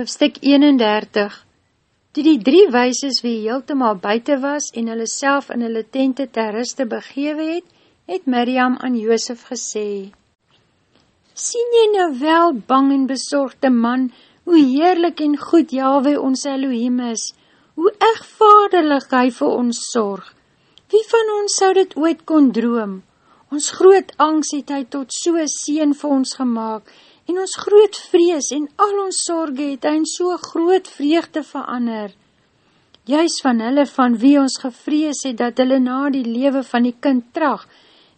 Hoofstuk 31 Toe die drie weises wie heeltemaal buiten was en hulle self in hulle tente ter ruste begewe het, het Miriam aan Joosef gesê, Sien jy nou wel, bang en bezorgde man, hoe heerlik en goed Yahweh ons Elohim is, hoe echt vaderlig hy vir ons sorg. Wie van ons sou dit ooit kon droom? Ons groot angst het hy tot so'n sien vir ons gemaakt, en ons groot vrees en al ons sorge het hy in so groot vreugde verander. Juist van hulle van wie ons gevrees het dat hulle na die lewe van die kind trag,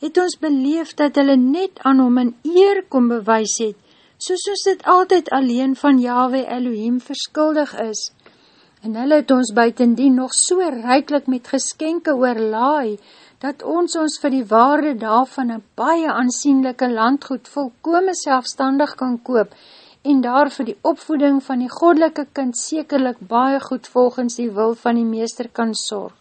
het ons beleef dat hulle net aan hom in eer kom bewys het, soos ons dit altyd alleen van Yahweh Elohim verskuldig is. En hulle het ons buitendien nog so rijklik met geskenke oorlaai, dat ons ons vir die waarde daarvan een baie aansienlijke landgoed volkome selfstandig kan koop en daar vir die opvoeding van die godelike kind sekerlik baie goed volgens die wil van die meester kan sorg.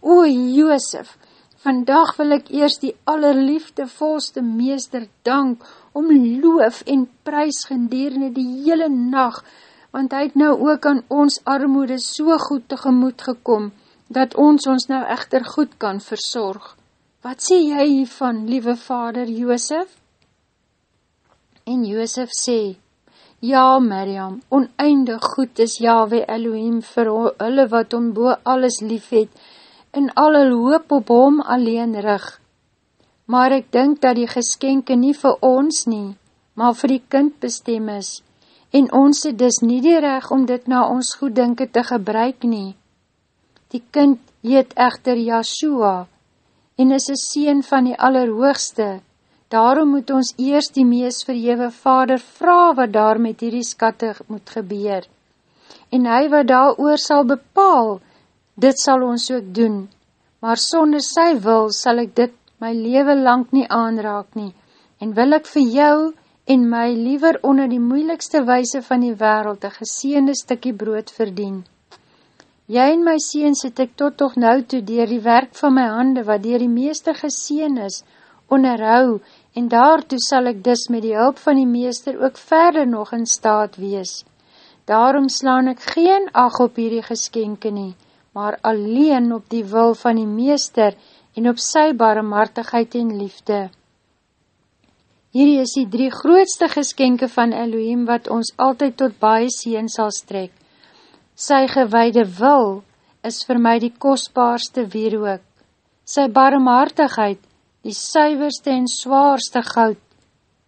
O Joosef, vandag wil ek eers die allerliefde volste meester dank om loof en prijs gedurende die hele nacht, want hy het nou ook aan ons armoede so goed tegemoet gekom, dat ons ons nou echter goed kan verzorg. Wat sê jy hiervan, liewe vader Joosef? En Joosef sê, Ja, Miriam, oneindig goed is Yahweh Elohim vir hulle wat om bo alles lief het, en al hulle hoop op hom alleen rig. Maar ek dink dat die geskenke nie vir ons nie, maar vir die kind bestem is, en ons het dus nie die recht om dit na ons goeddinke te gebruik nie. Die kind heet echter Yahshua en is een sien van die allerhoogste. Daarom moet ons eerst die mees verhewe vader vraag wat daar met hierdie skatte moet gebeur. En hy wat daar oor sal bepaal, dit sal ons ook doen. Maar sonder sy wil sal ek dit my leven lang nie aanraak nie. En wil ek vir jou en my liever onder die moeilikste wijse van die wereld een geseende stikkie brood verdien. Jy en my seens het ek tot toch nou toe dier die werk van my hande, wat dier die meester geseen is, onderhou, en daartoe sal ek dis met die hulp van die meester ook verder nog in staat wees. Daarom slaan ek geen ag op hierdie geskenke nie, maar alleen op die wil van die meester en op sy barmhartigheid en liefde. Hierdie is die drie grootste geskenke van Elohim, wat ons altyd tot baie seen sal strek. Sy gewaide wil is vir my die kostbaarste wierook, sy barmhartigheid die suiverste en zwaarste goud,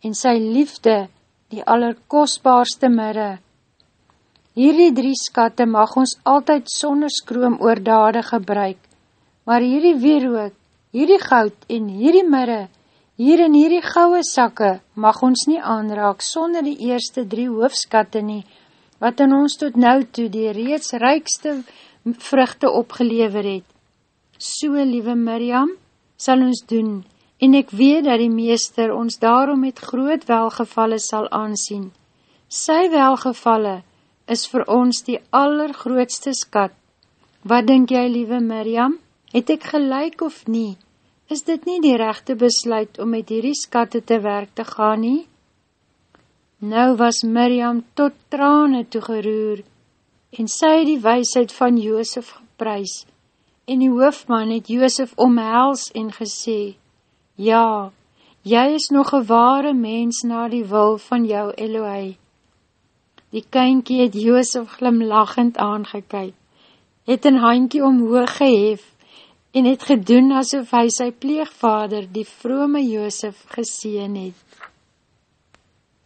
en sy liefde die allerkostbaarste mirre. Hierdie drie skatte mag ons altyd sonder skroom oordade gebruik, maar hierdie wierook, hierdie goud en hierdie mirre, hier in hierdie gouwe sakke, mag ons nie aanraak sonder die eerste drie hoofskatte nie, wat in ons tot nou toe die reeds rijkste vruchte opgelever het. So, liewe Miriam, sal ons doen, en ek weet dat die meester ons daarom met groot welgevalle sal aansien. Sy welgevalle is vir ons die allergrootste skat. Wat denk jy, liewe Miriam? Het ek gelijk of nie? Is dit nie die rechte besluit om met hierdie skatte te werk te gaan nie? Nou was Miriam tot trane toegeroer en sy die weisheid van Joosef geprys en die hoofman het Joosef omhels en gesê, Ja, jy is nog een ware mens na die wil van jou Elohei. Die kynkie het Joosef glimlachend aangekyk, het een handkie omhoog gehef en het gedoen asof hy sy pleegvader, die vrome Joosef, geseen het.